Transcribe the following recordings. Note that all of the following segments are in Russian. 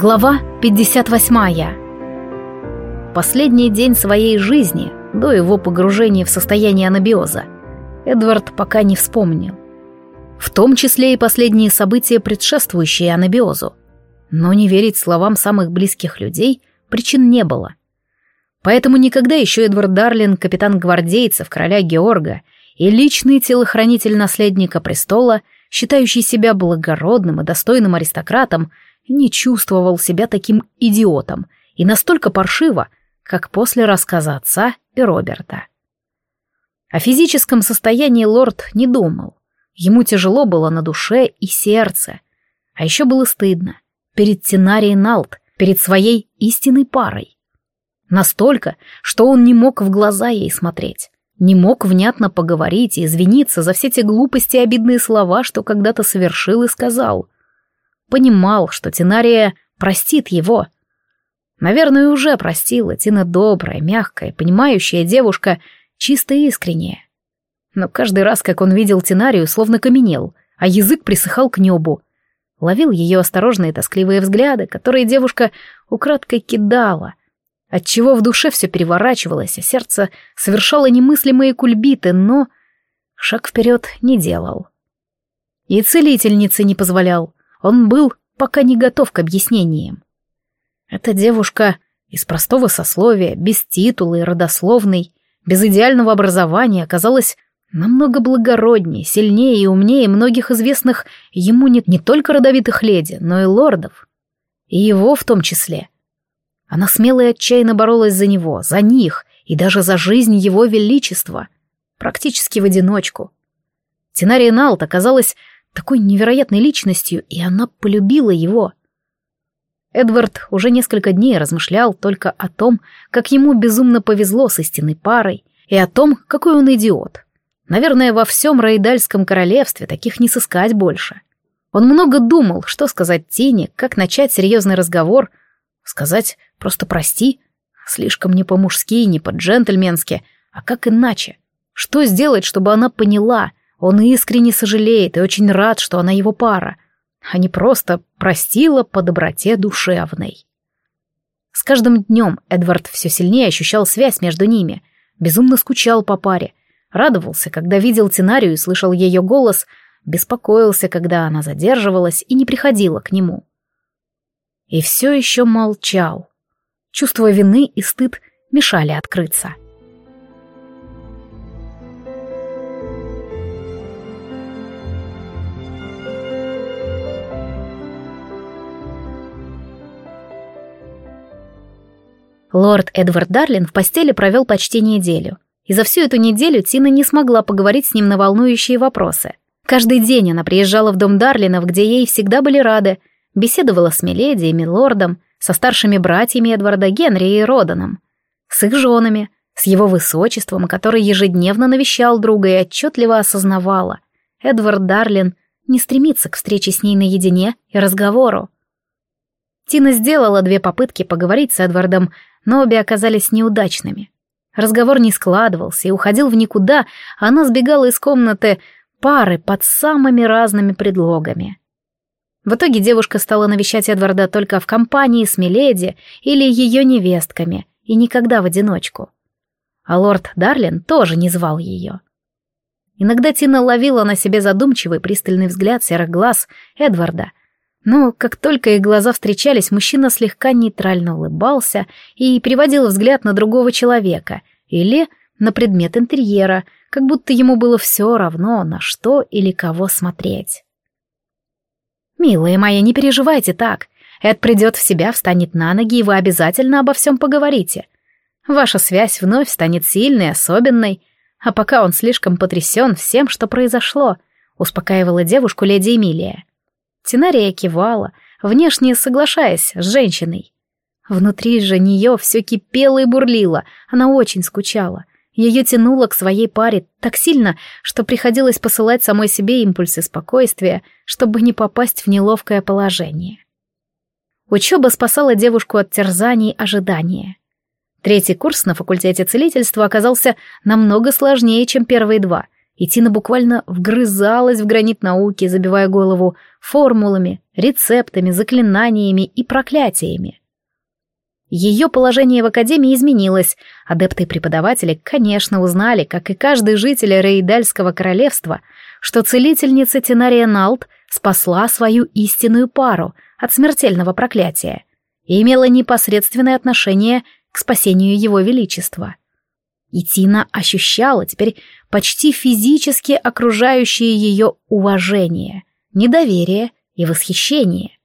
Глава 58. Последний день своей жизни, до его погружения в состояние анабиоза, Эдвард пока не вспомнил. В том числе и последние события, предшествующие анабиозу. Но не верить словам самых близких людей причин не было. Поэтому никогда еще Эдвард Дарлин, капитан гвардейцев, короля Георга и личный телохранитель наследника престола, считающий себя благородным и достойным аристократом, не чувствовал себя таким идиотом и настолько паршиво, как после рассказа отца и Роберта. О физическом состоянии лорд не думал. Ему тяжело было на душе и сердце. А еще было стыдно. Перед Тенарией Налт, перед своей истинной парой. Настолько, что он не мог в глаза ей смотреть. Не мог внятно поговорить и извиниться за все те глупости и обидные слова, что когда-то совершил и сказал понимал, что Тинария простит его. Наверное, уже простила. Тина добрая, мягкая, понимающая девушка, чисто искренняя. Но каждый раз, как он видел Тинарию, словно каменел, а язык присыхал к небу. Ловил ее осторожные тоскливые взгляды, которые девушка украдкой кидала, отчего в душе все переворачивалось, а сердце совершало немыслимые кульбиты, но шаг вперед не делал. И целительнице не позволял. Он был пока не готов к объяснениям. Эта девушка из простого сословия, без титула и родословной, без идеального образования оказалась намного благороднее, сильнее и умнее многих известных ему не, не только родовитых леди, но и лордов. И его в том числе. Она смело и отчаянно боролась за него, за них и даже за жизнь его величества, практически в одиночку. Тинария Налт оказалась такой невероятной личностью, и она полюбила его. Эдвард уже несколько дней размышлял только о том, как ему безумно повезло с истинной парой, и о том, какой он идиот. Наверное, во всем Рейдальском королевстве таких не сыскать больше. Он много думал, что сказать Тине, как начать серьезный разговор. Сказать «просто прости», слишком не по-мужски, не по-джентльменски, а как иначе. Что сделать, чтобы она поняла, он искренне сожалеет и очень рад, что она его пара, а не просто простила по доброте душевной. С каждым днем Эдвард все сильнее ощущал связь между ними, безумно скучал по паре, радовался, когда видел Тинарию и слышал ее голос, беспокоился, когда она задерживалась и не приходила к нему. И все еще молчал. Чувство вины и стыд мешали открыться. — Лорд Эдвард Дарлин в постели провел почти неделю. И за всю эту неделю Тина не смогла поговорить с ним на волнующие вопросы. Каждый день она приезжала в дом Дарлинов, где ей всегда были рады, беседовала с Миледи и Милордом, со старшими братьями Эдварда Генри и Роданом, с их женами, с его высочеством, который ежедневно навещал друга и отчетливо осознавала. Эдвард Дарлин не стремится к встрече с ней наедине и разговору. Тина сделала две попытки поговорить с Эдвардом, но обе оказались неудачными. Разговор не складывался и уходил в никуда, а она сбегала из комнаты пары под самыми разными предлогами. В итоге девушка стала навещать Эдварда только в компании с Миледи или ее невестками, и никогда в одиночку. А лорд Дарлин тоже не звал ее. Иногда Тина ловила на себе задумчивый пристальный взгляд серых глаз Эдварда, но как только их глаза встречались, мужчина слегка нейтрально улыбался и переводил взгляд на другого человека или на предмет интерьера, как будто ему было все равно, на что или кого смотреть. «Милые мои, не переживайте так. Эд придет в себя, встанет на ноги, и вы обязательно обо всем поговорите. Ваша связь вновь станет сильной, особенной, а пока он слишком потрясен всем, что произошло», — успокаивала девушку леди Эмилия. Тинария кивала, внешне соглашаясь с женщиной. Внутри же нее все кипело и бурлило, она очень скучала. Ее тянуло к своей паре так сильно, что приходилось посылать самой себе импульсы спокойствия, чтобы не попасть в неловкое положение. Учеба спасала девушку от терзаний ожидания. Третий курс на факультете целительства оказался намного сложнее, чем первые два, и Тина буквально вгрызалась в гранит науки, забивая голову формулами, рецептами, заклинаниями и проклятиями. Ее положение в академии изменилось. Адепты и преподаватели, конечно, узнали, как и каждый житель Рейдальского королевства, что целительница Тинария Налт спасла свою истинную пару от смертельного проклятия и имела непосредственное отношение к спасению его величества. И Тина ощущала теперь почти физически окружающее ее уважение, недоверие и восхищение.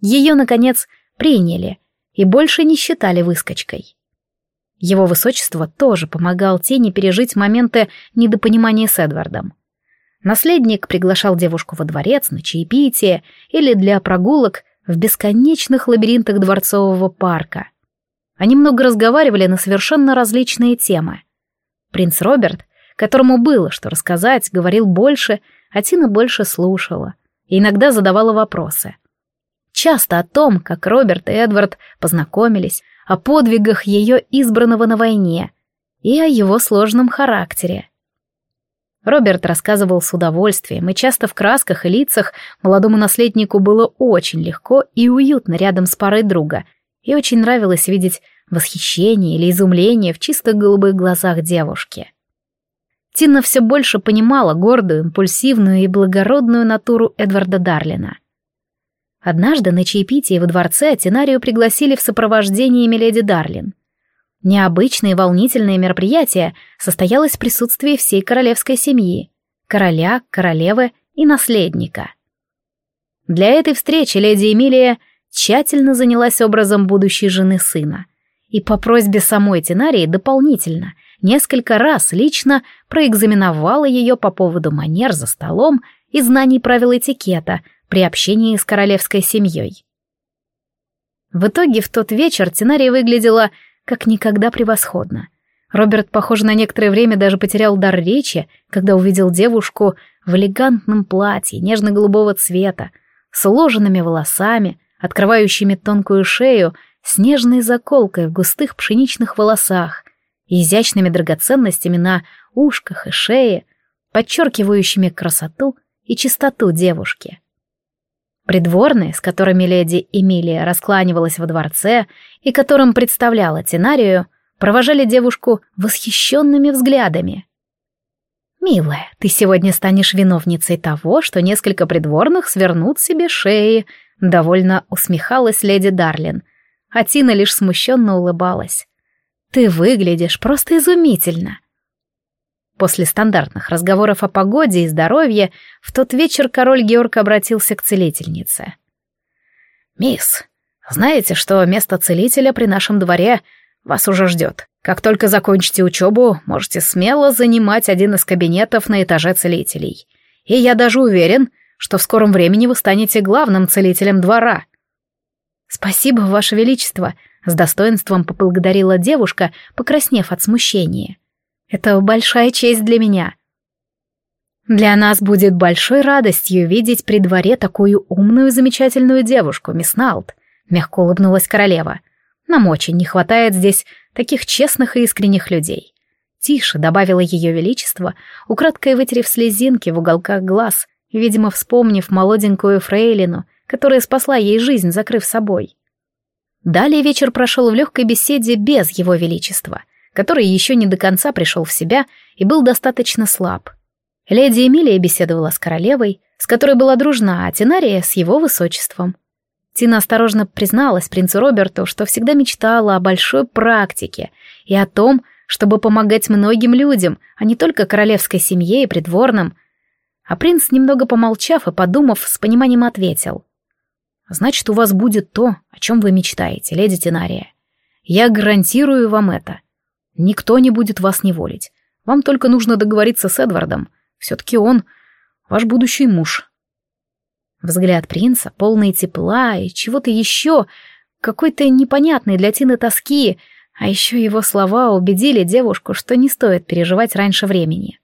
Ее, наконец, приняли и больше не считали выскочкой. Его высочество тоже помогал Тени пережить моменты недопонимания с Эдвардом. Наследник приглашал девушку во дворец на чаепитие или для прогулок в бесконечных лабиринтах дворцового парка. Они много разговаривали на совершенно различные темы. Принц Роберт, которому было что рассказать, говорил больше, а Тина больше слушала и иногда задавала вопросы. Часто о том, как Роберт и Эдвард познакомились, о подвигах ее избранного на войне и о его сложном характере. Роберт рассказывал с удовольствием, и часто в красках и лицах молодому наследнику было очень легко и уютно рядом с парой друга, и очень нравилось видеть восхищение или изумление в чисто голубых глазах девушки. Тина все больше понимала гордую, импульсивную и благородную натуру Эдварда Дарлина. Однажды на чаепитии во дворце Тинарию пригласили в сопровождении Миледи Дарлин. Необычное и волнительное мероприятие состоялось в присутствии всей королевской семьи, короля, королевы и наследника. Для этой встречи леди Эмилия тщательно занялась образом будущей жены сына и по просьбе самой Тинарии дополнительно несколько раз лично проэкзаменовала ее по поводу манер за столом и знаний правил этикета при общении с королевской семьей. В итоге в тот вечер Тинария выглядела как никогда превосходно. Роберт, похоже, на некоторое время даже потерял дар речи, когда увидел девушку в элегантном платье нежно-голубого цвета, с уложенными волосами, открывающими тонкую шею, с нежной заколкой в густых пшеничных волосах изящными драгоценностями на ушках и шее, подчеркивающими красоту и чистоту девушки. Придворные, с которыми леди Эмилия раскланивалась во дворце и которым представляла Тинарию, провожали девушку восхищенными взглядами. «Милая, ты сегодня станешь виновницей того, что несколько придворных свернут себе шеи», — довольно усмехалась леди Дарлин, а Тина лишь смущенно улыбалась. «Ты выглядишь просто изумительно. После стандартных разговоров о погоде и здоровье в тот вечер король Георг обратился к целительнице. «Мисс, знаете, что место целителя при нашем дворе вас уже ждет. Как только закончите учебу, можете смело занимать один из кабинетов на этаже целителей. И я даже уверен, что в скором времени вы станете главным целителем двора». «Спасибо, Ваше Величество», — с достоинством поблагодарила девушка, покраснев от смущения. Это большая честь для меня. Для нас будет большой радостью видеть при дворе такую умную и замечательную девушку, мисс Налт, мягко улыбнулась королева. Нам очень не хватает здесь таких честных и искренних людей. Тише добавила ее величество, украдкой вытерев слезинки в уголках глаз, видимо, вспомнив молоденькую фрейлину, которая спасла ей жизнь, закрыв собой. Далее вечер прошел в легкой беседе без его величества — который еще не до конца пришел в себя и был достаточно слаб. Леди Эмилия беседовала с королевой, с которой была дружна, а Тинария с его высочеством. Тина осторожно призналась принцу Роберту, что всегда мечтала о большой практике и о том, чтобы помогать многим людям, а не только королевской семье и придворным. А принц, немного помолчав и подумав, с пониманием ответил. «Значит, у вас будет то, о чем вы мечтаете, леди Тинария. Я гарантирую вам это. Никто не будет вас неволить. Вам только нужно договориться с Эдвардом. Все-таки он ваш будущий муж. Взгляд принца, полный тепла и чего-то еще, какой-то непонятной для Тины тоски, а еще его слова убедили девушку, что не стоит переживать раньше времени.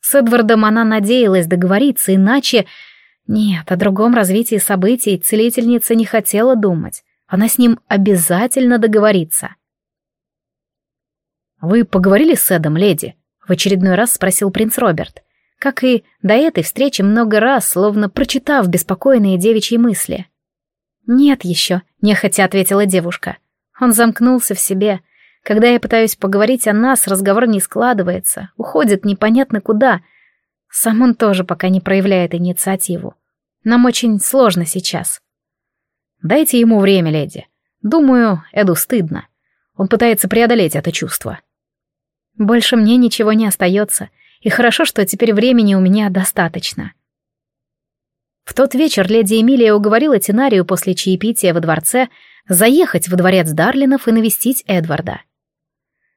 С Эдвардом она надеялась договориться, иначе... Нет, о другом развитии событий целительница не хотела думать. Она с ним обязательно договорится. «Вы поговорили с Эдом, леди?» В очередной раз спросил принц Роберт. Как и до этой встречи много раз, словно прочитав беспокойные девичьи мысли. «Нет еще», — нехотя ответила девушка. Он замкнулся в себе. Когда я пытаюсь поговорить о нас, разговор не складывается, уходит непонятно куда. Сам он тоже пока не проявляет инициативу. Нам очень сложно сейчас. Дайте ему время, леди. Думаю, Эду стыдно. Он пытается преодолеть это чувство. Больше мне ничего не остается, и хорошо, что теперь времени у меня достаточно. В тот вечер леди Эмилия уговорила Тинарию после чаепития во дворце заехать во дворец Дарлинов и навестить Эдварда.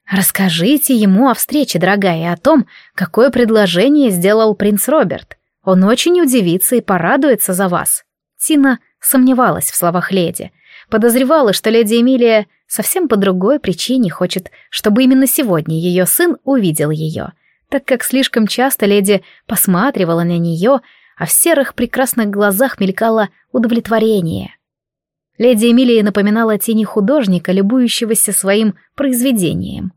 «Расскажите ему о встрече, дорогая, и о том, какое предложение сделал принц Роберт. Он очень удивится и порадуется за вас». Тина сомневалась в словах леди, подозревала, что леди Эмилия совсем по другой причине хочет, чтобы именно сегодня ее сын увидел ее, так как слишком часто леди посматривала на нее, а в серых прекрасных глазах мелькало удовлетворение. Леди Эмилия напоминала тени художника, любующегося своим произведением.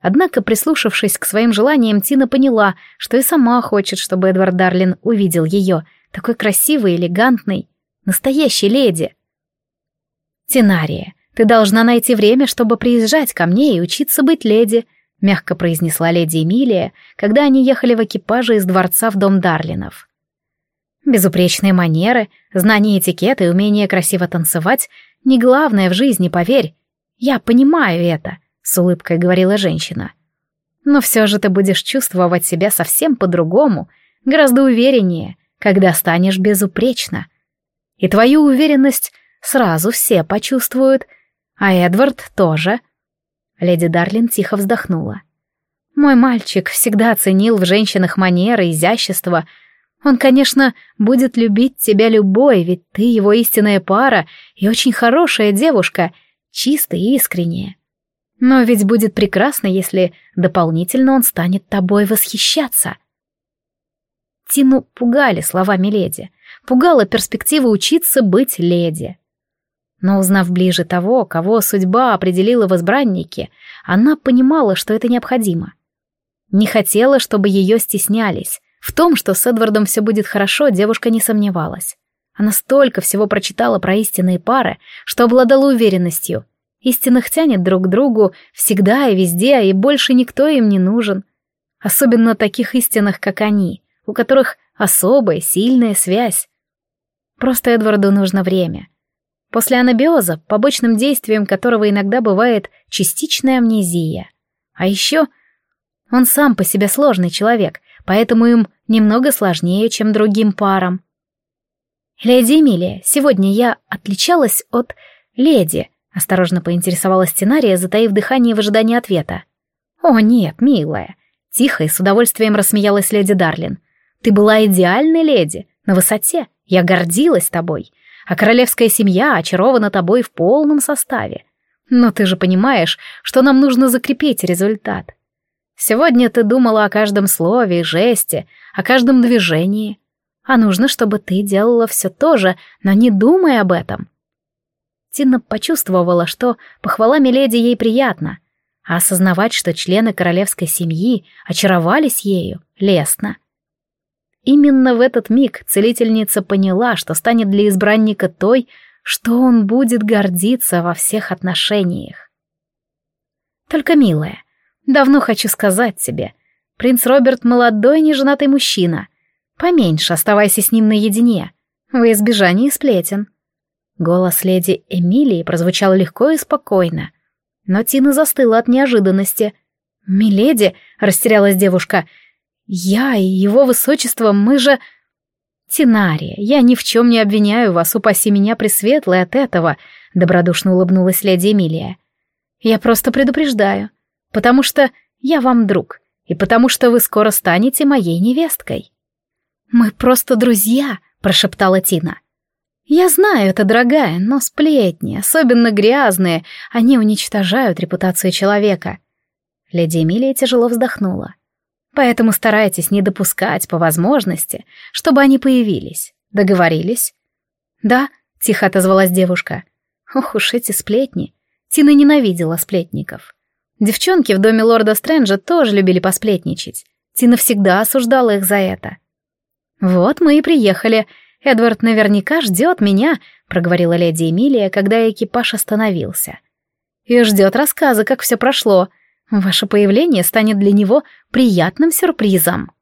Однако, прислушавшись к своим желаниям, Тина поняла, что и сама хочет, чтобы Эдвард Дарлин увидел ее, такой красивой, элегантной, настоящей леди. «Тинария, ты должна найти время, чтобы приезжать ко мне и учиться быть леди», мягко произнесла леди Эмилия, когда они ехали в экипаже из дворца в дом Дарлинов. Безупречные манеры, знание этикета и умение красиво танцевать — не главное в жизни, поверь. Я понимаю это, — с улыбкой говорила женщина. Но все же ты будешь чувствовать себя совсем по-другому, гораздо увереннее, когда станешь безупречно. И твою уверенность сразу все почувствуют, а Эдвард тоже. Леди Дарлин тихо вздохнула. Мой мальчик всегда ценил в женщинах манеры, изящество. Он, конечно, будет любить тебя любой, ведь ты его истинная пара и очень хорошая девушка, чистая и искренняя. Но ведь будет прекрасно, если дополнительно он станет тобой восхищаться. Тину пугали словами леди, пугала перспектива учиться быть леди. Но узнав ближе того, кого судьба определила в избраннике, она понимала, что это необходимо. Не хотела, чтобы ее стеснялись. В том, что с Эдвардом все будет хорошо, девушка не сомневалась. Она столько всего прочитала про истинные пары, что обладала уверенностью. Истинных тянет друг к другу всегда и везде, и больше никто им не нужен. Особенно таких истинных, как они, у которых особая, сильная связь. Просто Эдварду нужно время — После анабиоза, побочным действием которого иногда бывает частичная амнезия. А еще он сам по себе сложный человек, поэтому им немного сложнее, чем другим парам. «Леди Эмилия, сегодня я отличалась от леди», — осторожно поинтересовалась Тенария, затаив дыхание в ожидании ответа. «О, нет, милая», — тихо и с удовольствием рассмеялась леди Дарлин. «Ты была идеальной леди, на высоте. Я гордилась тобой а королевская семья очарована тобой в полном составе. Но ты же понимаешь, что нам нужно закрепить результат. Сегодня ты думала о каждом слове и жесте, о каждом движении. А нужно, чтобы ты делала все то же, но не думай об этом. Тина почувствовала, что похвала Миледи ей приятна, а осознавать, что члены королевской семьи очаровались ею, лестно. Именно в этот миг целительница поняла, что станет для избранника той, что он будет гордиться во всех отношениях. Только, милая, давно хочу сказать тебе, принц Роберт молодой неженатый мужчина. Поменьше оставайся с ним наедине, во избежание сплетен. Голос леди Эмилии прозвучал легко и спокойно, но Тина застыла от неожиданности. «Миледи», — растерялась девушка, — я и его высочество, мы же... Тинария, я ни в чем не обвиняю вас, упаси меня, Пресветлый, от этого, добродушно улыбнулась леди Эмилия. Я просто предупреждаю, потому что я вам друг, и потому что вы скоро станете моей невесткой. Мы просто друзья, прошептала Тина. Я знаю это, дорогая, но сплетни, особенно грязные, они уничтожают репутацию человека. Леди Эмилия тяжело вздохнула. Поэтому старайтесь не допускать по возможности, чтобы они появились. Договорились? Да, тихо отозвалась девушка. Ох уж эти сплетни. Тина ненавидела сплетников. Девчонки в доме лорда Стрэнджа тоже любили посплетничать. Тина всегда осуждала их за это. «Вот мы и приехали. Эдвард наверняка ждет меня», — проговорила леди Эмилия, когда экипаж остановился. «И ждет рассказа, как все прошло. Ваше появление станет для него приятным сюрпризом».